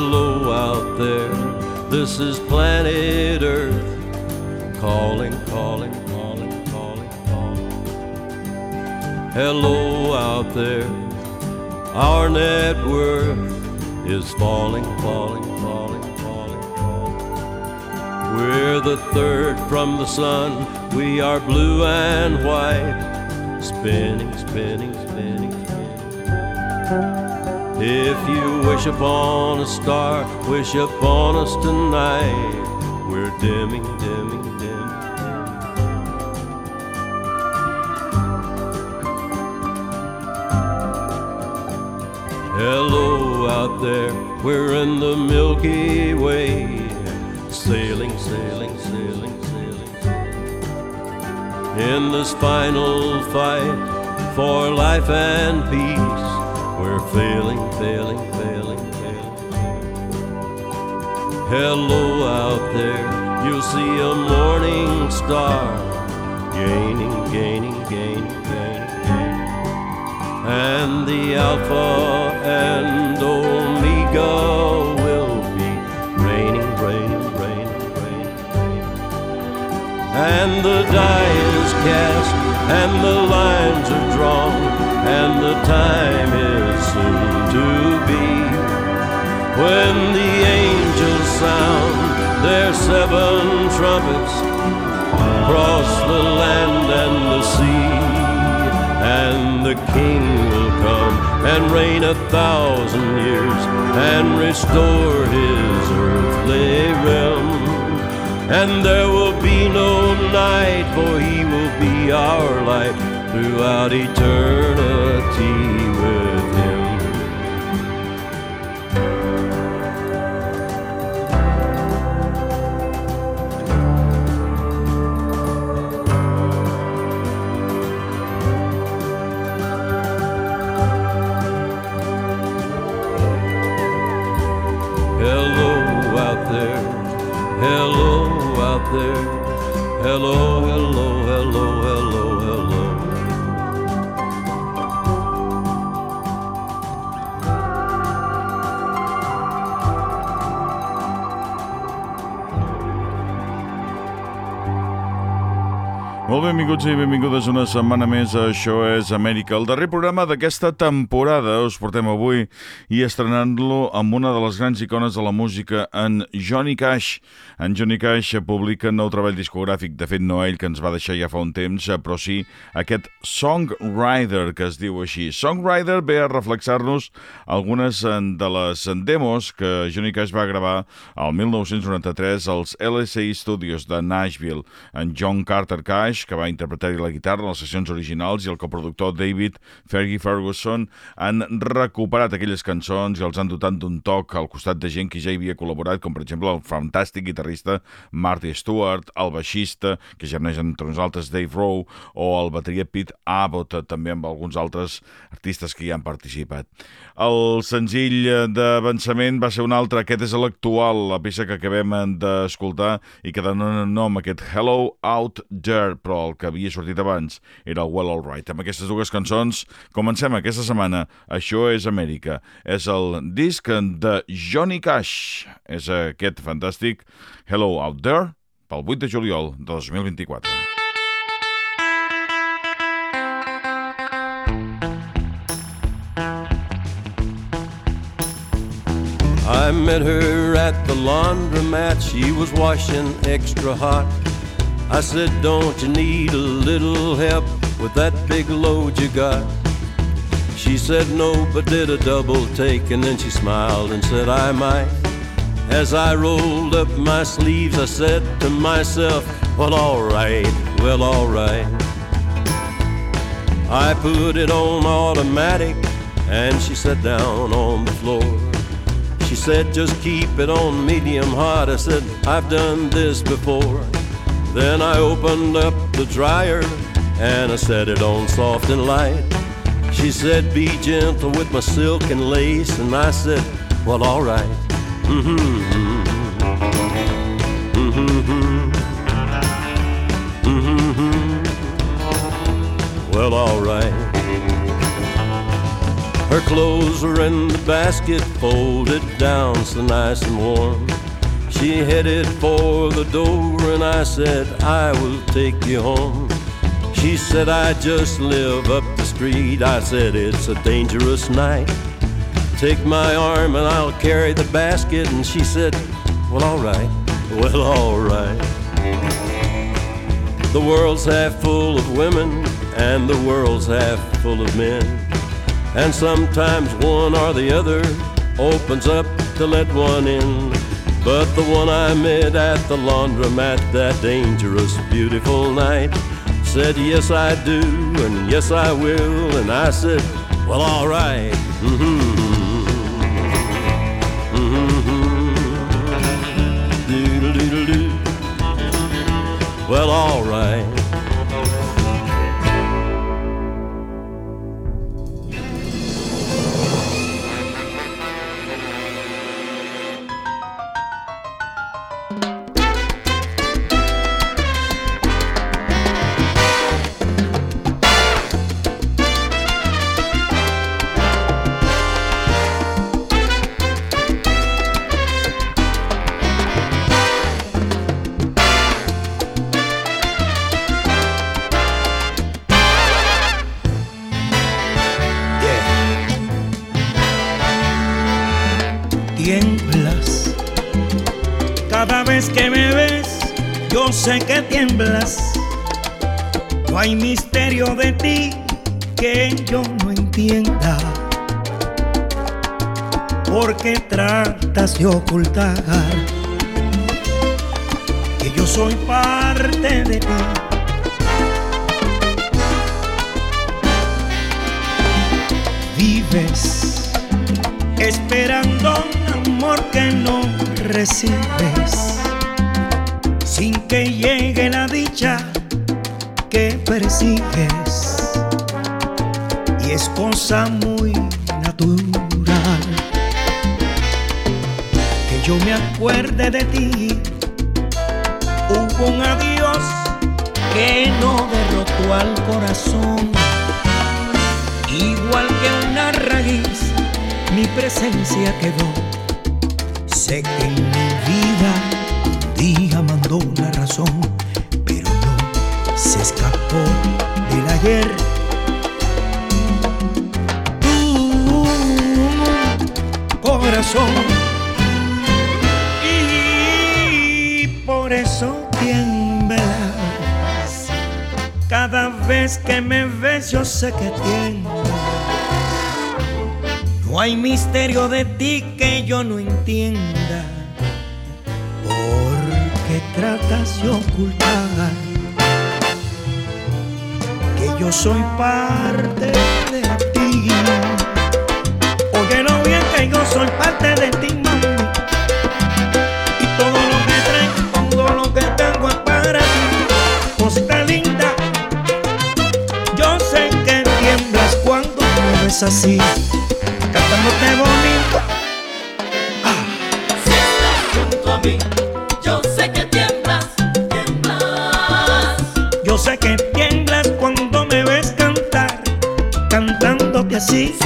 Hello out there, this is planet Earth. Calling, calling, calling, calling, calling. Hello out there, our net worth is falling, falling, falling, falling, falling. We're the third from the sun, we are blue and white, spinning, spinning, spinning, spinning. If you wish upon a star, wish upon us tonight. We're dimming, dimming, dimming. Hello out there, we're in the Milky Way. Sailing, sailing, sailing, sailing. In this final fight for life and peace. We're failing, failing, failing, failing. Hello out there, you'll see a morning star gaining, gaining, gaining, gaining, gaining. And the Alpha and Omega will be raining, raining, raining, raining, raining. And the die is cast, and the lines are drawn, and the time is soon to be. When the angels sound their seven trumpets across the land and the sea, and the King will come and reign a thousand years and restore his earthly realm. And there will be no night, for he will be our light throughout eternity. With Him. Hello, out there, hello out there, hello, benvinguts i benvingudes una setmana més a Això és Amèrica. El darrer programa d'aquesta temporada us portem avui i estrenant-lo amb una de les grans icones de la música, en Johnny Cash. En Johnny Cash publica nou treball discogràfic, de fet no ell que ens va deixar ja fa un temps, però sí aquest Songwriter, que es diu així. Songwriter ve a reflexar-nos algunes de les demos que Johnny Cash va gravar al 1993 als LSI Studios de Nashville. En John Carter Cash Cash, va interpretar-hi la guitarra en les sessions originals, i el coproductor David Fergie Ferguson han recuperat aquelles cançons i els han dotat d'un toc al costat de gent que ja hi havia col·laborat, com per exemple el fantàstic guitarrista Marty Stewart, el baixista, que germeix entre nosaltres Dave Rowe, o el bateria Pete Abbott, també amb alguns altres artistes que hi han participat. El senzill d'avançament va ser un altre, aquest és l'actual, la peça que acabem d'escoltar i que dona nom aquest Hello Out There, però el que havia sortit abans era el Well Alright. Amb aquestes dues cançons comencem aquesta setmana. Això és Amèrica. És el disc de Johnny Cash. És aquest fantàstic Hello Out There pel 8 de juliol de 2024. I met her at the laundromat. She was washing extra hot. I said, Don't you need a little help with that big load you got? She said no, but did a double take, and then she smiled and said, I might. As I rolled up my sleeves, I said to myself, Well, alright, well, alright. I put it on automatic, and she sat down on the floor. She said, Just keep it on medium hot. I said, I've done this before. Then I opened up the dryer and I set it on soft and light. She said, Be gentle with my silk and lace. And I said, Well, all right. Mm-hmm. Mm-hmm. Mm-hmm. Well, all right. Her clothes were in the basket, folded down so nice and warm. She headed for the door, and I said, I will take you home. She said, I just live up the street. I said, It's a dangerous night. Take my arm and I'll carry the basket. And she said, Well, all right. Well, all right. The world's half full of women, and the world's half full of men. And sometimes one or the other opens up to let one in. But the one I met at the laundromat that dangerous, beautiful night said, Yes, I do, and yes, I will. And I said, Well, all right. Mm-hmm. Mm-hmm. Well, all right. Ocultar Hubo un adiós que no derrotó al corazón. Igual que una raíz, mi presencia quedó. Sé que en mi vida día mandó la razón, pero no se escapó del ayer. corazón, que me ves, yo sé que tiemblas. No hay misterio de ti que yo no entienda tratas de ocultar que yo soy parte de ti. Óyelo bien que yo soy parte de ti, mami. así, cantándote bonito. Ah. Junto a mí, yo sé que tiemblas, tiemblas. Yo sé que tiemblas cuando me ves cantar, cantándote así.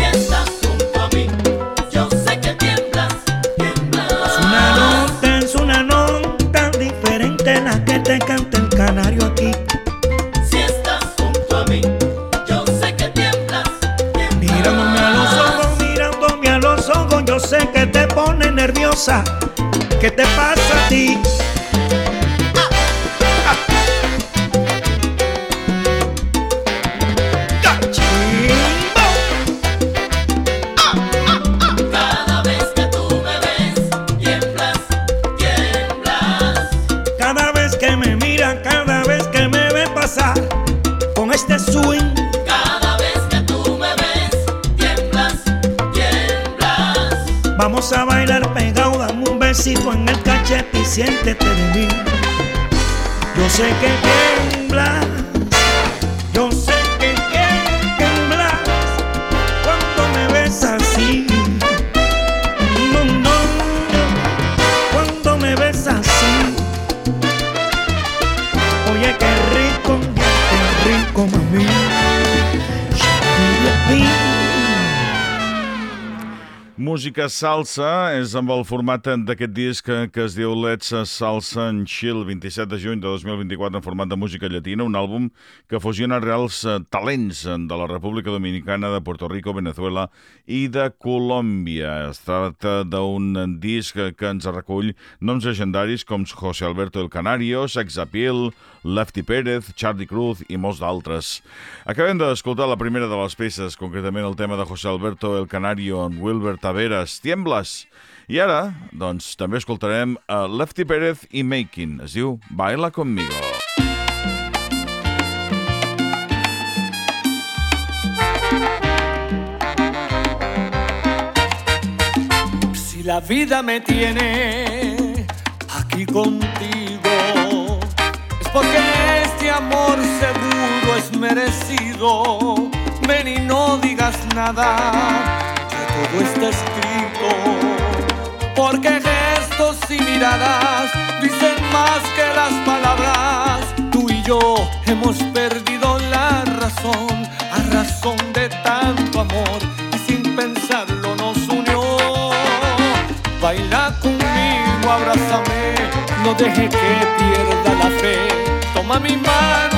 Besito en el cachete y siéntete de mí. Yo sé que tiemblas, Música salsa és amb el format d'aquest disc que, es diu Let's Salsa and Chill, 27 de juny de 2024 en format de música llatina, un àlbum que fusiona reals eh, talents de la República Dominicana, de Puerto Rico, Venezuela i de Colòmbia. Es tracta d'un disc que ens recull noms legendaris com José Alberto El Canario, Sex Appeal, Lefty Pérez, Charlie Cruz i molts d'altres. Acabem d'escoltar la primera de les peces, concretament el tema de José Alberto El Canario en Wilbert Taveras, Tiemblas. I ara, doncs, també escoltarem a Lefty Pérez i Making. Es diu Baila Conmigo. Si la vida me tiene aquí contigo, es porque este amor seguro es merecido. Ven y no digas nada, todo está escrito. Porque gestos y miradas dicen más que las palabras. Tú y yo hemos perdido la razón a razón de tanto amor y sin pensarlo nos unió. Baila conmigo, abrázame, no deje que pierda la fe. Toma mi mano,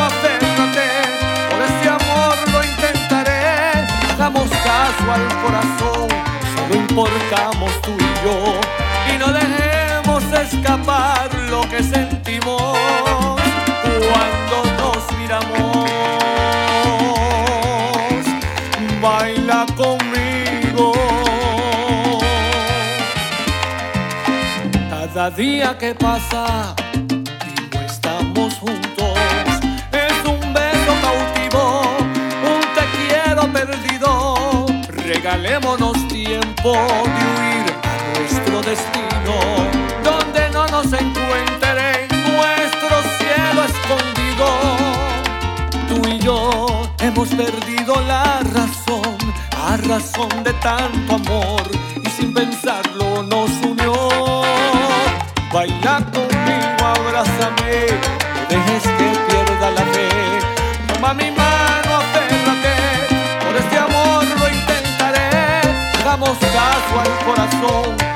al corazón, solo importamos tú y yo. Y no dejemos escapar lo que sentimos cuando nos miramos. Baila conmigo. Cada día que pasa Regalémonos tiempo de huir a nuestro destino, donde no nos encuentre nuestro cielo escondido. Tú y yo hemos perdido la razón a razón de tanto amor y sin pensarlo nos unió. Baila regazo al corazón.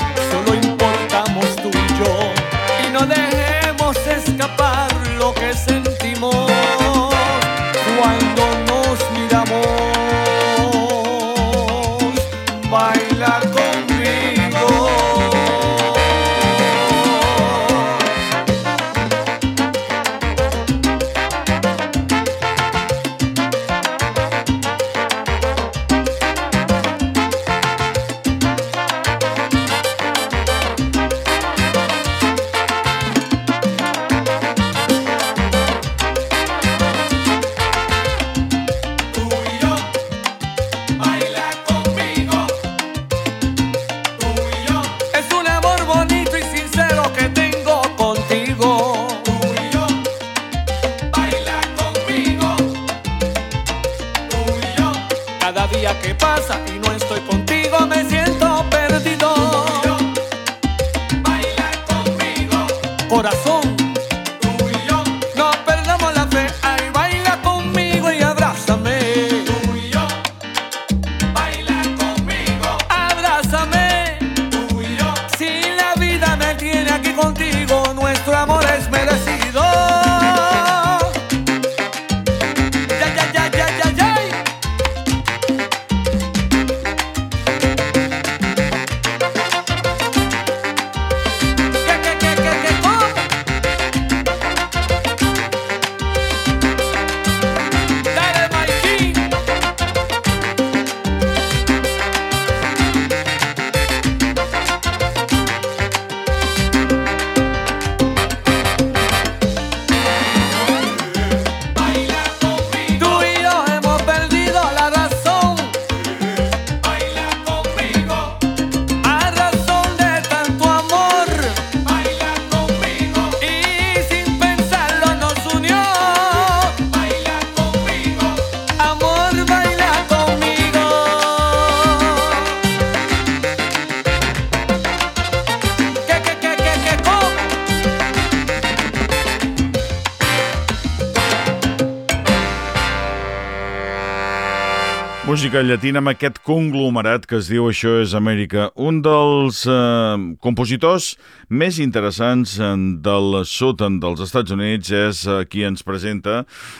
Música llatina amb aquest conglomerat que es diu Això és Amèrica. Un dels eh, compositors més interessants eh, del sud dels Estats Units és eh, qui ens presenta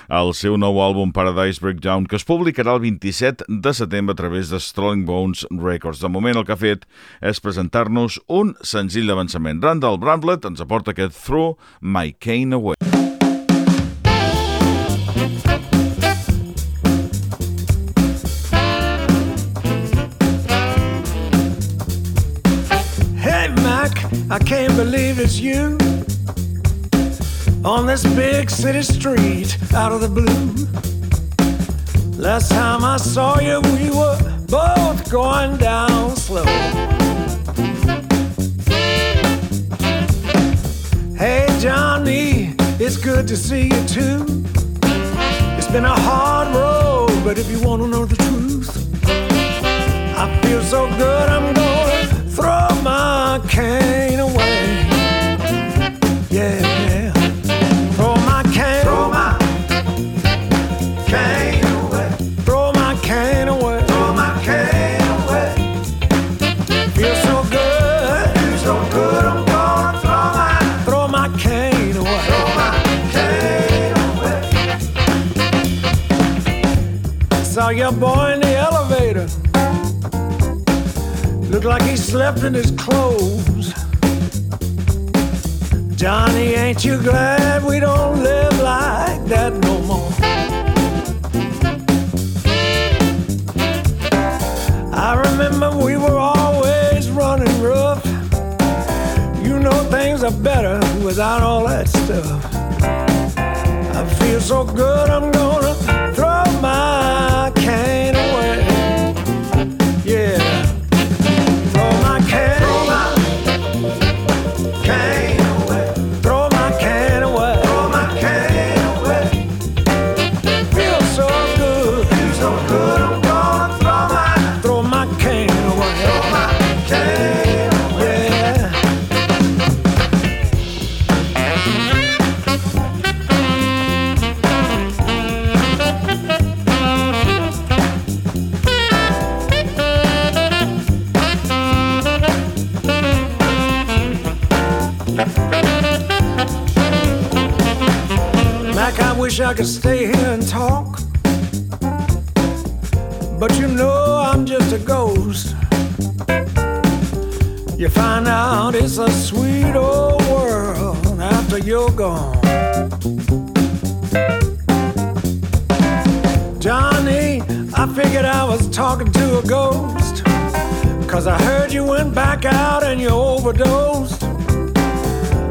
el seu nou àlbum Paradise Breakdown, que es publicarà el 27 de setembre a través de Strolling Bones Records. De moment el que ha fet és presentar-nos un senzill d'avançament. Randall Bramblett ens aporta aquest Through My Cane Away. It's you on this big city street out of the blue. Last time I saw you, we were both going down slow. Hey, Johnny, it's good to see you too. It's been a hard road, but if you want to know the truth, I feel so good I'm to throw my cane away. Yeah, throw my cane, throw my cane away, throw my cane away, throw my cane away. Feel so good, feel so good. I'm gonna throw my, throw my cane away, throw my cane away. Saw your boy in the elevator. Looked like he slept in his clothes. Johnny, ain't you glad we don't live like that no more? I remember we were always running rough. You know things are better without all that stuff. I feel so good, I'm gonna throw my I could stay here and talk. But you know I'm just a ghost. You find out it's a sweet old world after you're gone. Johnny, I figured I was talking to a ghost. Cause I heard you went back out and you overdosed.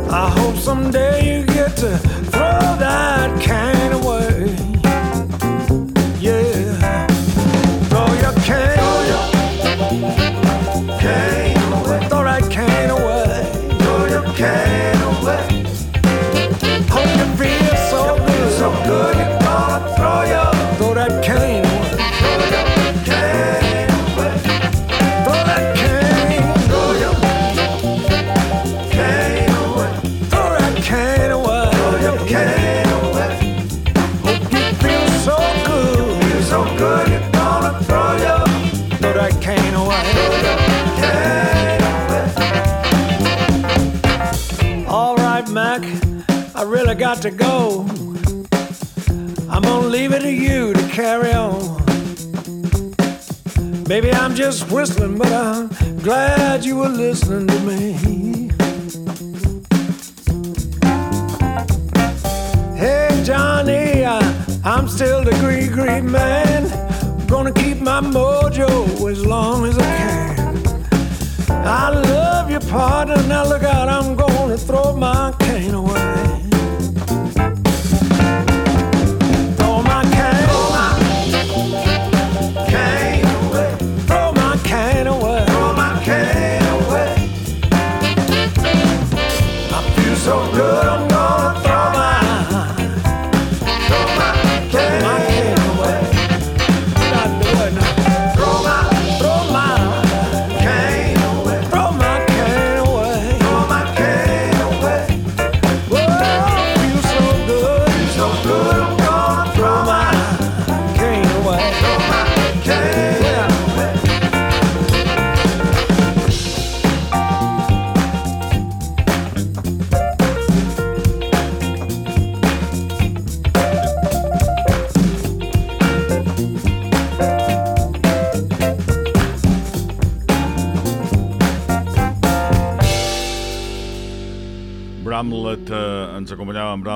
I hope someday you get to throw that kind away. Yeah. Got to go. I'm gonna leave it to you to carry on. Maybe I'm just whistling, but I'm glad you were listening to me. Hey, Johnny, I, I'm still the green green man. Gonna keep my mojo as long as I can. I love your partner. Now look out, I'm gonna throw my cane away.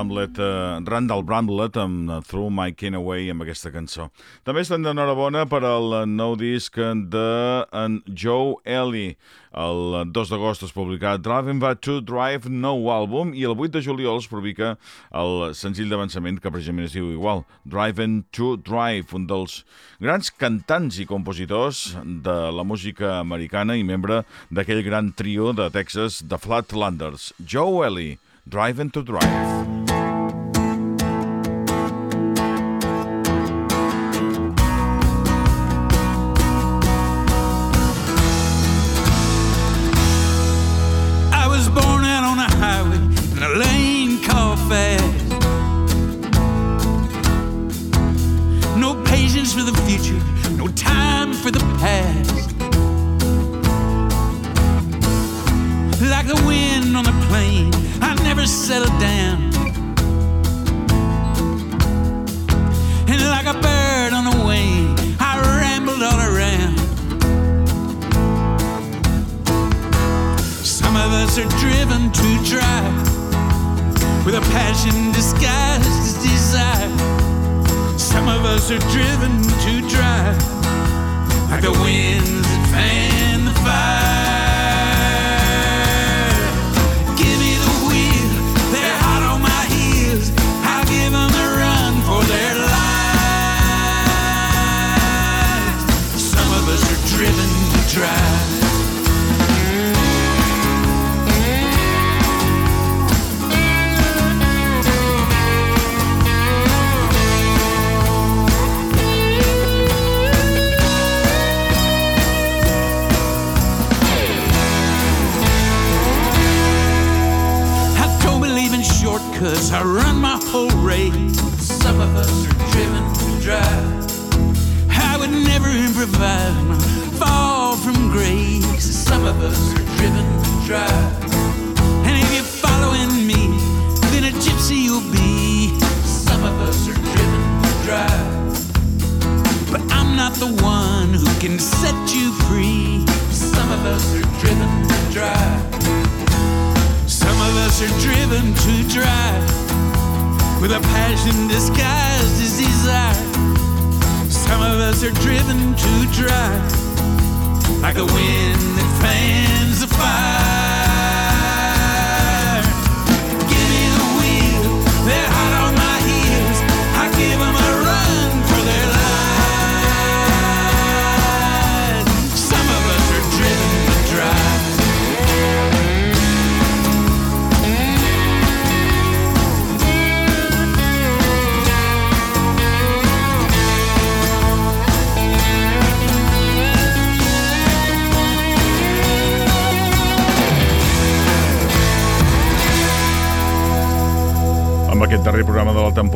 Bramlett, eh, Randall Bramlett amb eh, Through My Kin Away amb aquesta cançó. També estem d'enhorabona per al nou disc de en Joe Ellie. El 2 d'agost es publica Driving Back to Drive, nou àlbum, i el 8 de juliol es publica el senzill d'avançament que precisament es diu igual, Driving to Drive, un dels grans cantants i compositors de la música americana i membre d'aquell gran trio de Texas, The Flatlanders, Joe Ellie, Driving to Drive.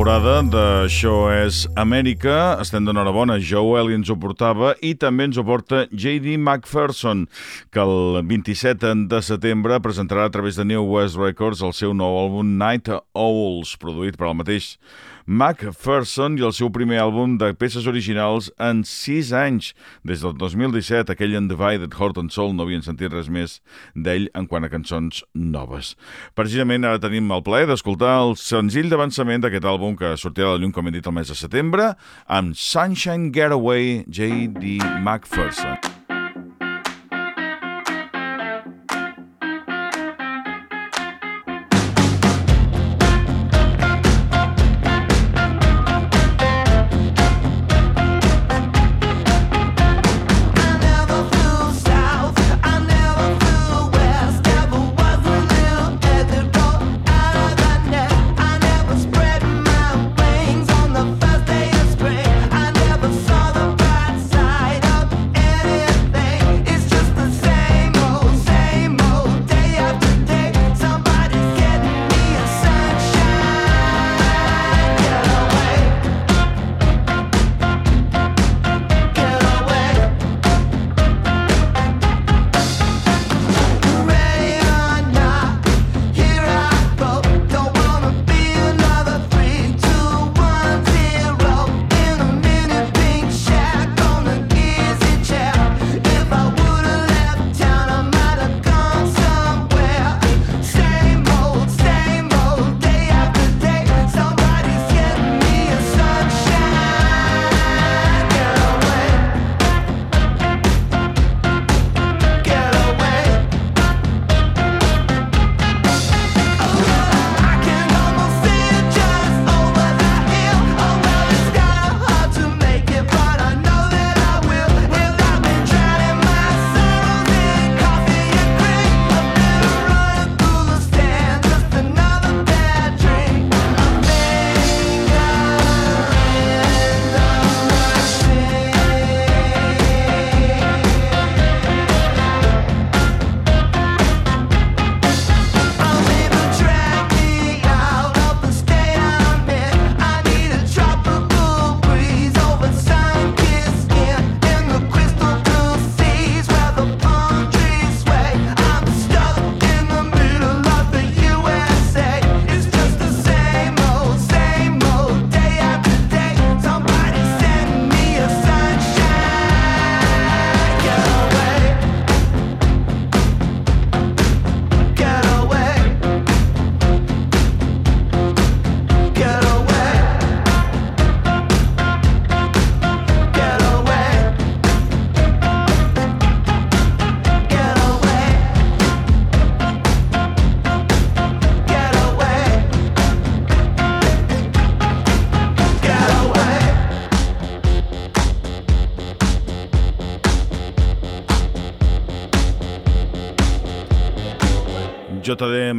Temporada d'Això és Amèrica, estem d'enhorabona. Joe Ellie ens ho portava i també ens ho porta J.D. McPherson, que el 27 de setembre presentarà a través de New West Records el seu nou àlbum Night Owls, produït per al mateix McPherson i el seu primer àlbum de peces originals en 6 anys. Des del 2017, aquell Undivided Heart and Soul no havien sentit res més d'ell en quant a cançons noves. Precisament ara tenim el plaer d'escoltar el senzill d'avançament d'aquest àlbum que sortirà la llum, com hem dit, el mes de setembre, amb Sunshine Getaway, J.D. McPherson.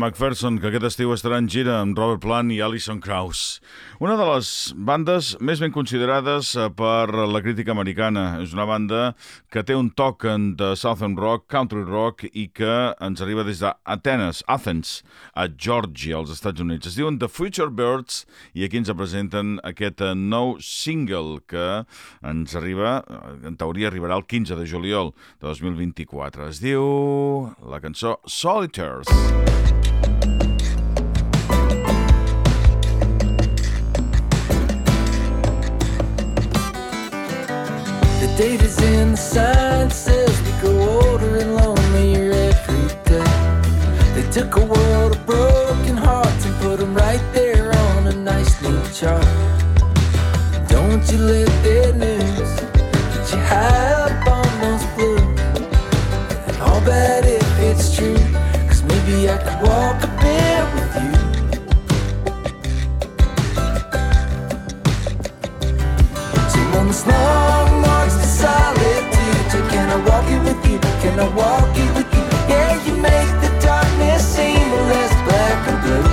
McPherson, que aquest estiu estarà en gira amb Robert Plant i Alison Krauss. Una de les bandes més ben considerades eh, per la crítica americana. És una banda que té un toc de Southern Rock, Country Rock i que ens arriba des d'Atenes, Athens, a Georgia, als Estats Units. Es diuen The Future Birds i aquí ens presenten aquest eh, nou single que ens arriba, eh, en teoria arribarà el 15 de juliol de 2024. Es diu la cançó Solitaires. The data's in the science says we grow older and lonelier every day. They took a world of broken hearts and put them right there on a nice new chart. Don't you let their news get you high up on those blues. And all bad if it's true, cause maybe I could walk a bit with you. This long solitude, can I walk it with you? Can I walk it with you? Yeah, you make the darkness seem less black and blue.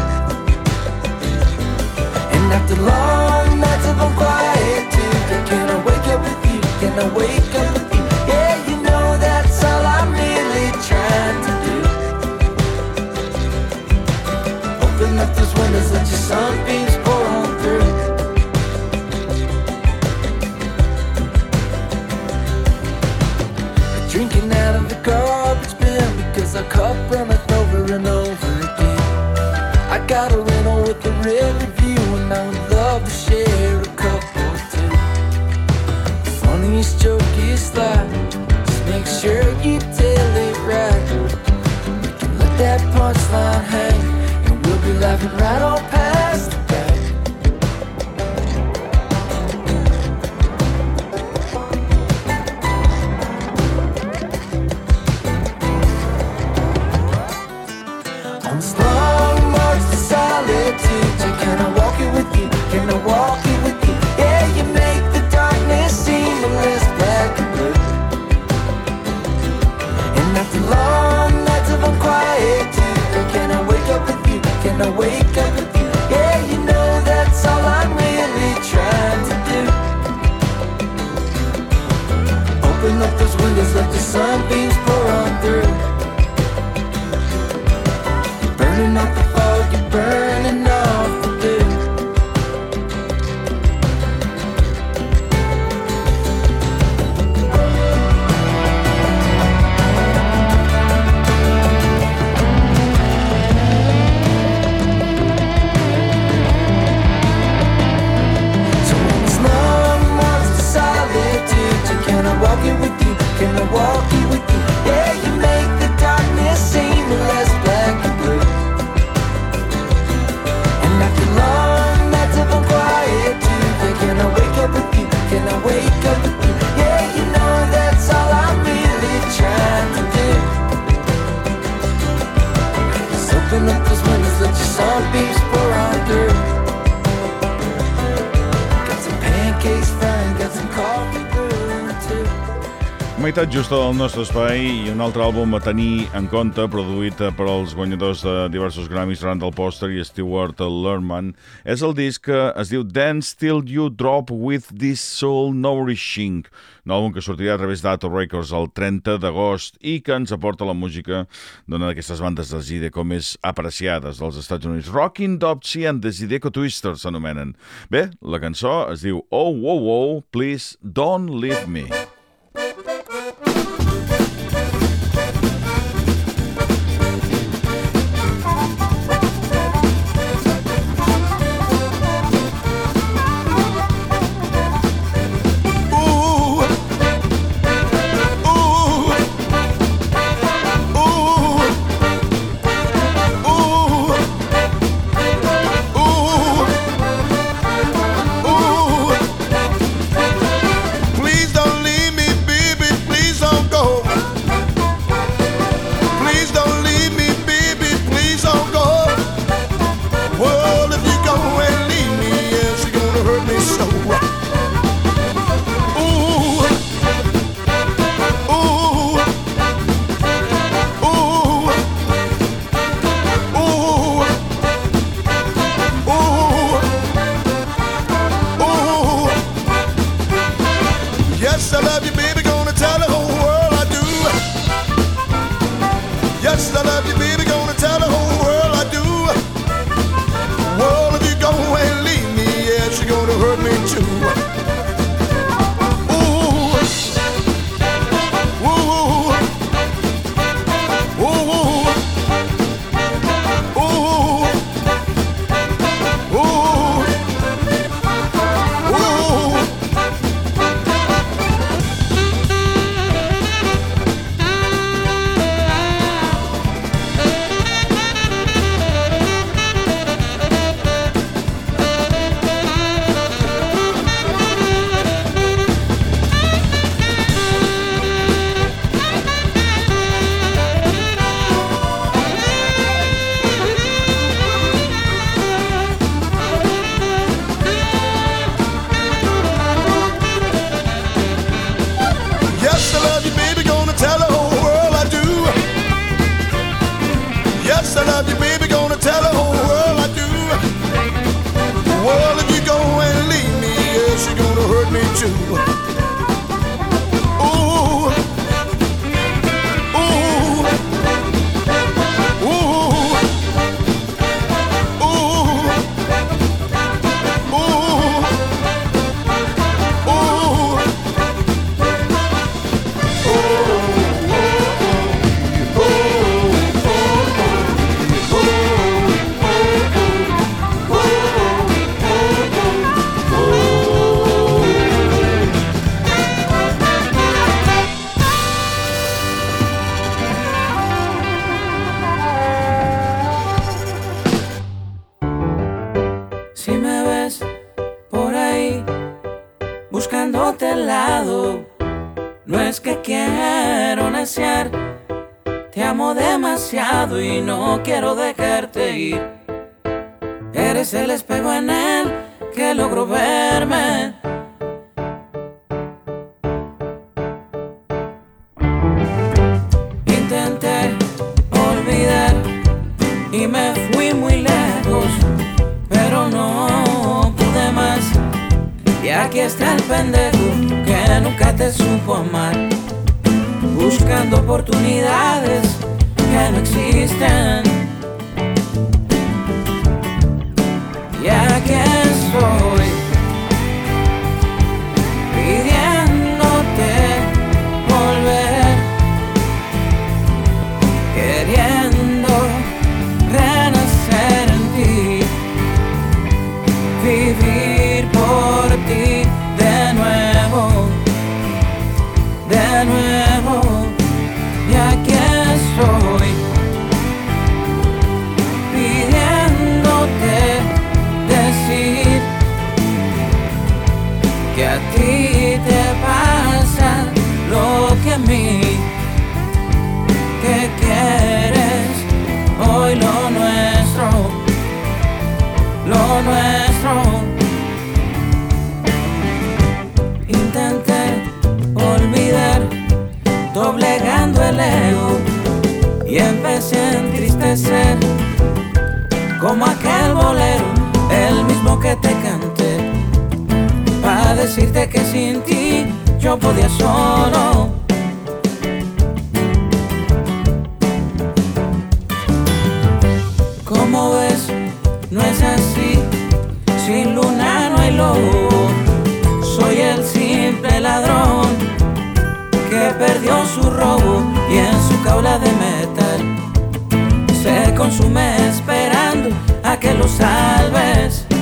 And after long nights of unquietude, can I wake up with you? Can I wake up with you? Yeah, you know that's all I'm really trying to do. Open up those windows, let your sunbeams pour cup runneth over and over again. I got a rental with a river view and I would love to share a cup or two. Funniest joke is that just make sure you tell it right. We can let that punchline hang and we'll be laughing right on past windows, Meitat justa del nostre espai i un altre àlbum a tenir en compte, produït eh, per als guanyadors de diversos Grammys, Randall Poster i Stewart Lerman, és el disc que es diu Dance Till You Drop With This Soul Nourishing, un àlbum que sortirà a través d'Ato Records el 30 d'agost i que ens aporta la música d'una d'aquestes bandes de Zideco més apreciades dels Estats Units. Rockin' Dopsy and the Zideco Twisters s'anomenen. Bé, la cançó es diu Oh, oh, oh, please don't leave me. Y no quiero dejarte como aquel bolero, el mismo que te canté, para decirte que sin ti yo podía solo. Como ves, no es así, sin luna no hay lobo, soy el simple ladrón que perdió su robo y en su caula de metal se consume que lo salves.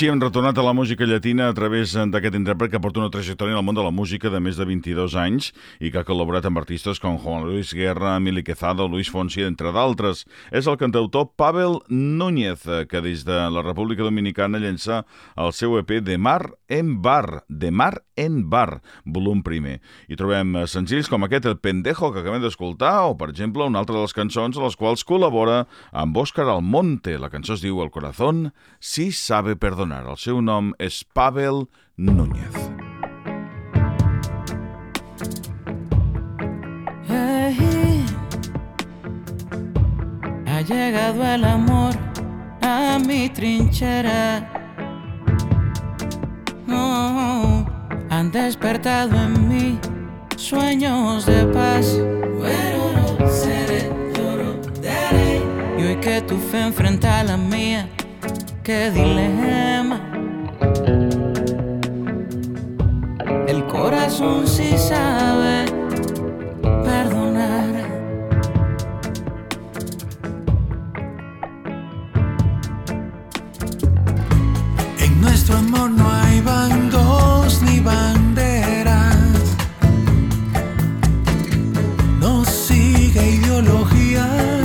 Així hem retornat a la música llatina a través d'aquest intèrpret que porta una trajectòria en el món de la música de més de 22 anys i que ha col·laborat amb artistes com Juan Luis Guerra, Emili Quezado, Luis Fonsi, entre d'altres. És el cantautor Pavel Núñez, que des de la República Dominicana llença el seu EP De Mar en Bar, De Mar en Bar, volum primer. I trobem eh, senzills com aquest, El Pendejo, que acabem d'escoltar, o, per exemple, una altra de les cançons a les quals col·labora amb Òscar Almonte. La cançó es diu El corazón sí sabe perdonar. El seu nom és Pavel Núñez. Ha llegado el amor a mi trinchera. Oh, han despertado en mí sueños de paz. Y hoy que tu fe enfrenta a la mía, qué dilema. El corazón sí sabe perdonar. En nuestro amor no hay abandono ni banderas, no sigue ideologías.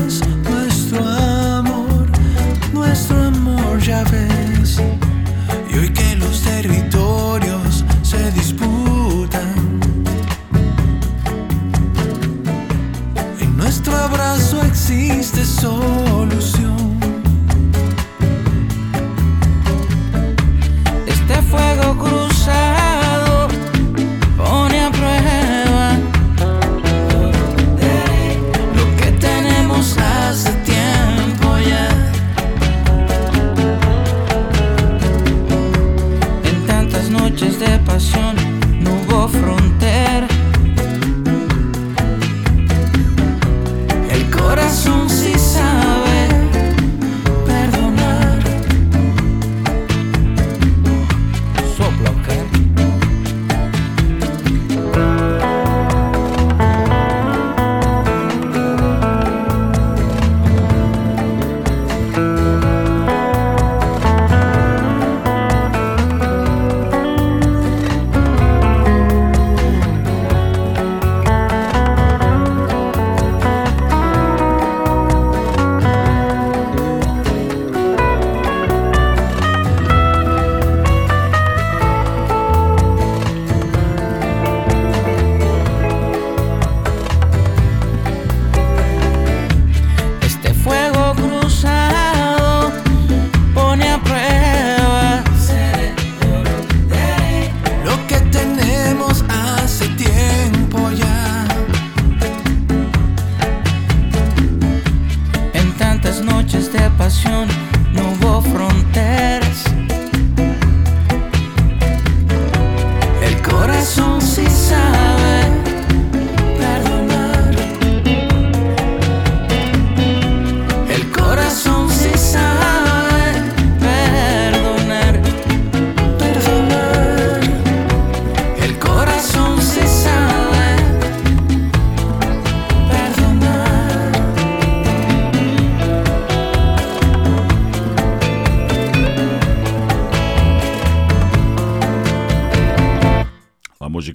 c'est ça.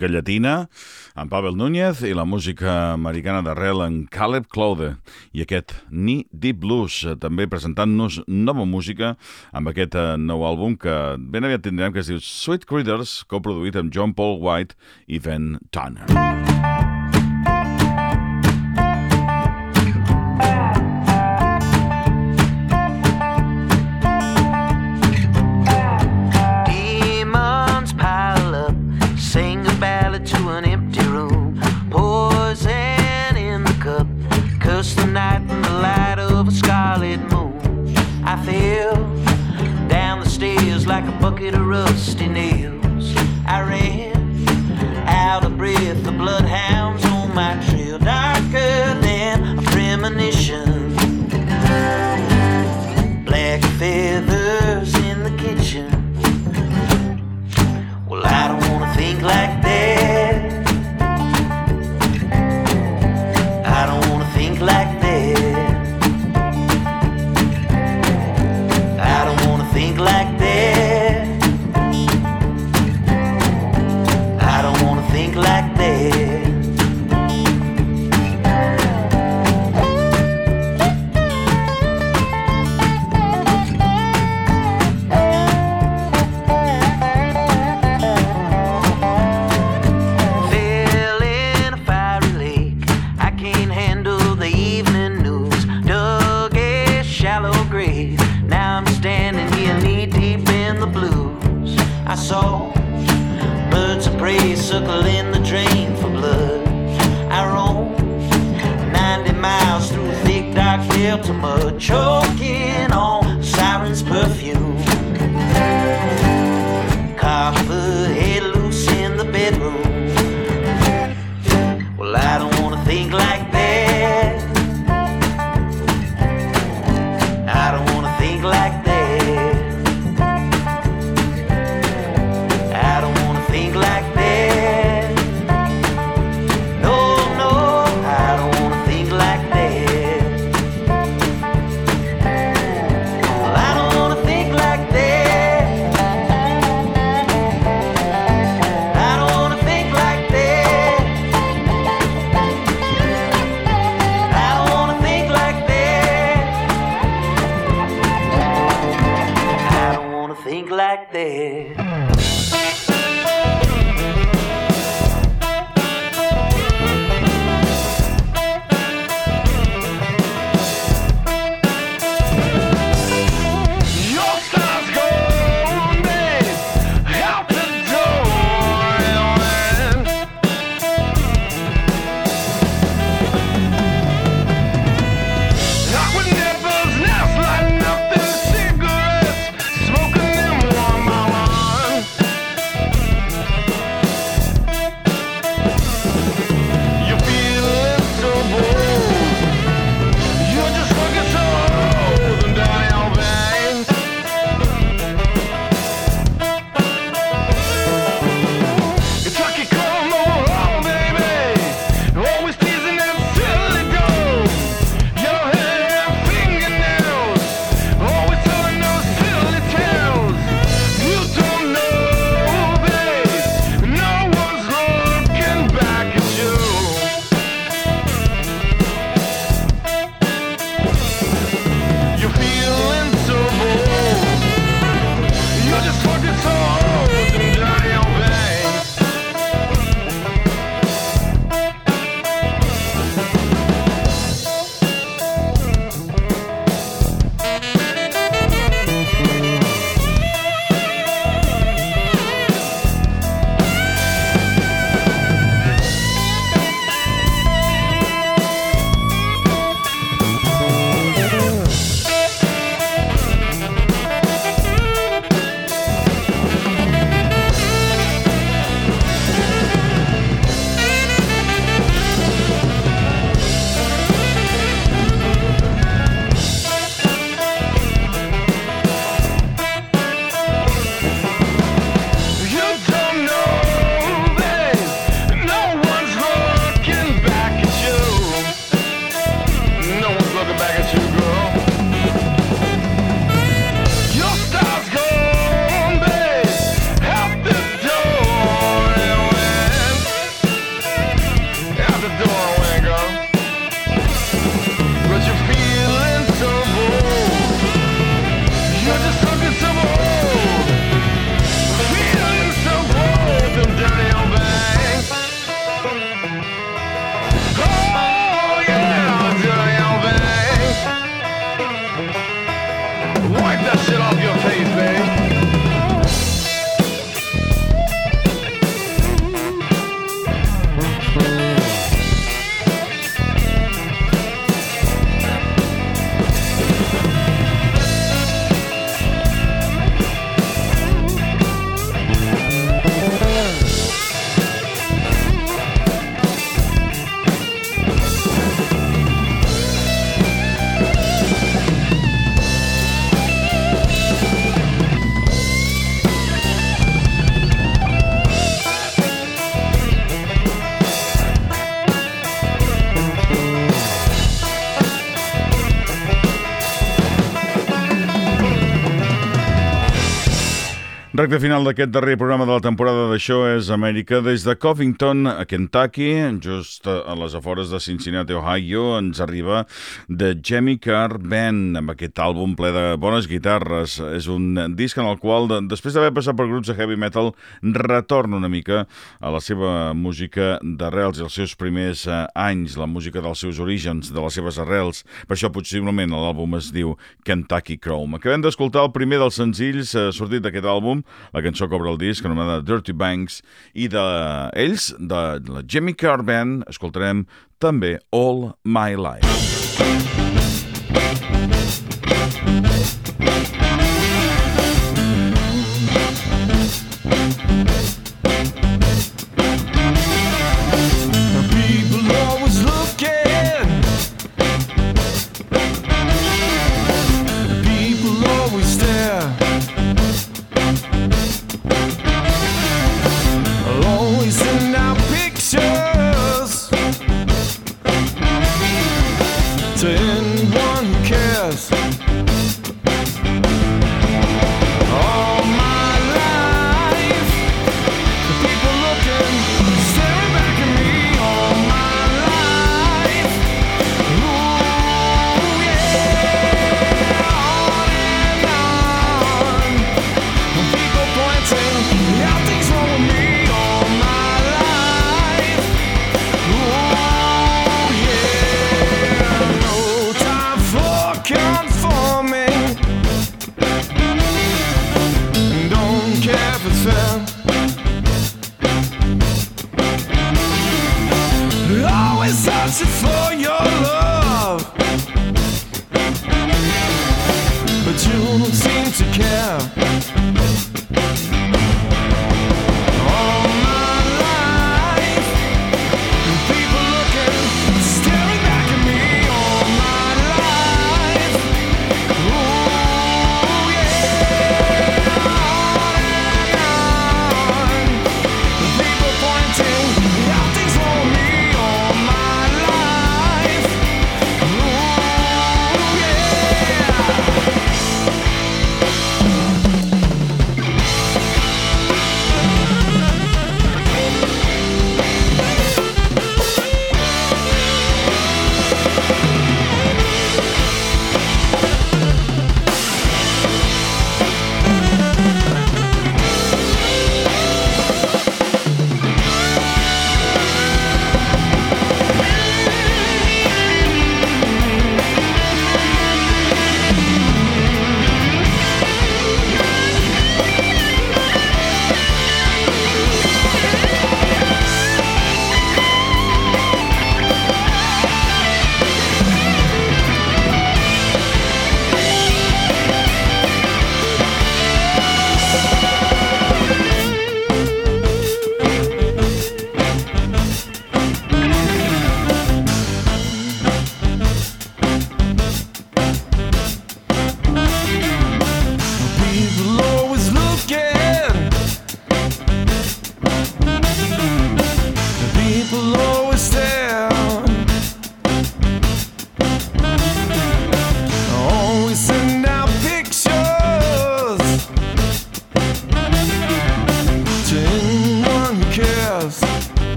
música llatina, en Pavel Núñez, i la música americana d'arrel, en Caleb Claude, i aquest Ni Deep Blues, també presentant-nos nova música amb aquest eh, nou àlbum que ben aviat tindrem, que es diu Sweet Critters, coproduït amb John Paul White i Ben Tanner. bit of rusty nails. I ran out of breath, the bloodhounds on my trail, darker than a premonition. Black feathers in the kitchen. Well, I don't wanna think like that. Recte final d'aquest darrer programa de la temporada d'Això és Amèrica. Des de Covington, a Kentucky, just a les afores de Cincinnati, Ohio, ens arriba The Jamie Carr Band, amb aquest àlbum ple de bones guitarres. És un disc en el qual, de, després d'haver passat per grups de heavy metal, retorna una mica a la seva música d'arrels i els seus primers eh, anys, la música dels seus orígens, de les seves arrels. Per això, possiblement, l'àlbum es diu Kentucky Chrome. Acabem d'escoltar el primer dels senzills eh, sortit d'aquest àlbum, la cançó que obre el disc, anomenada Dirty Banks, i de ells, de la Jimmy Carr Band, escoltarem també All My Life.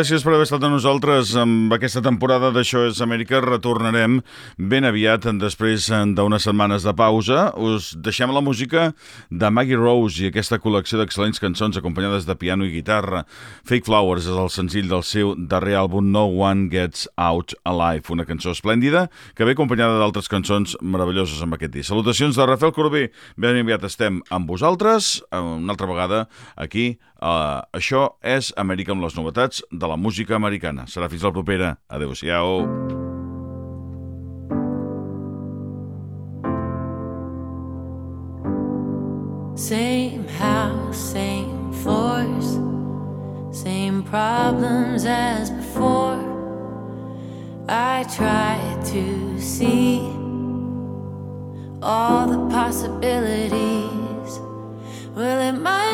gràcies per haver estat amb nosaltres amb aquesta temporada d'Això és Amèrica. Retornarem ben aviat després eh, d'unes setmanes de pausa. Us deixem la música de Maggie Rose i aquesta col·lecció d'excel·lents cançons acompanyades de piano i guitarra. Fake Flowers és el senzill del seu darrer àlbum No One Gets Out Alive, una cançó esplèndida que ve acompanyada d'altres cançons meravelloses amb aquest disc. Salutacions de Rafael Corbí. Ben aviat estem amb vosaltres eh, una altra vegada aquí. Uh, això és Amèrica amb les novetats de la la música americana. Serà fins la propera. Adéu-siau. Same house, same floors Same problems as before I try to see all the possibilities Well, it might